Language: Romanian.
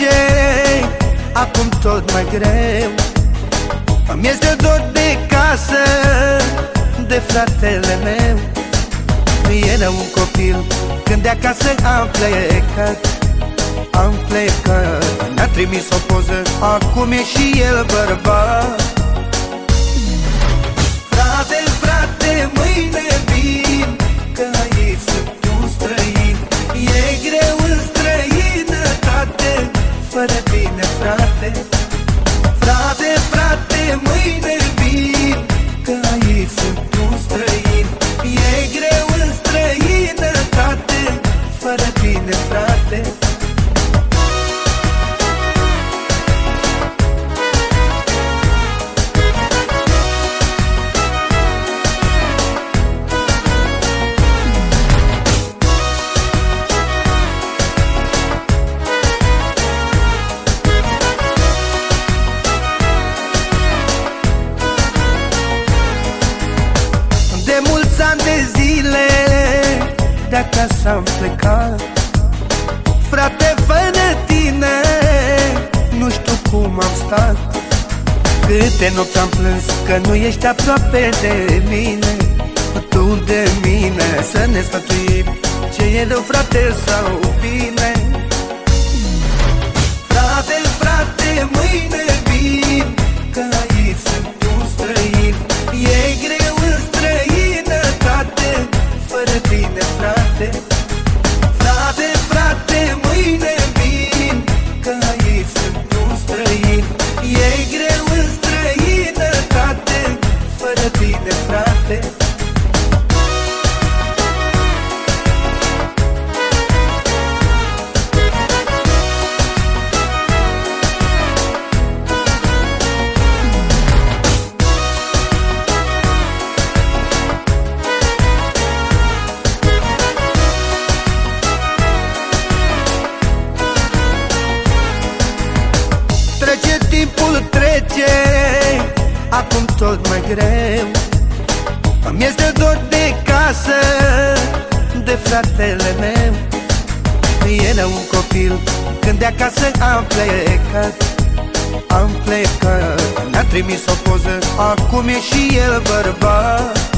obicei Acum tot mai greu. Îmi este dor de casă De fratele meu. Era un copil Când de acasă am plecat. Am plecat N-a trimis o poză Acum e și el bărbat. Fără tine, frate. Frate, frate, mâine ani de zile De acasă am plecat. Frate, fără tine Nu știu cum am stat. Câte nopți am plâns Că nu ești aproape de mine. Tu de mine Să ne sfătuim Ce e rău, frate, sau bine. Frate, frate, mâine vin Că aici sunt Fără tine, frate Trece timpul, trece Acum tot mai greu Îmi este dor de casă De fratele meu. Era un copil Când de acasă am plecat. Am plecat. Mi-a trimis o poză Acum e și el bărbat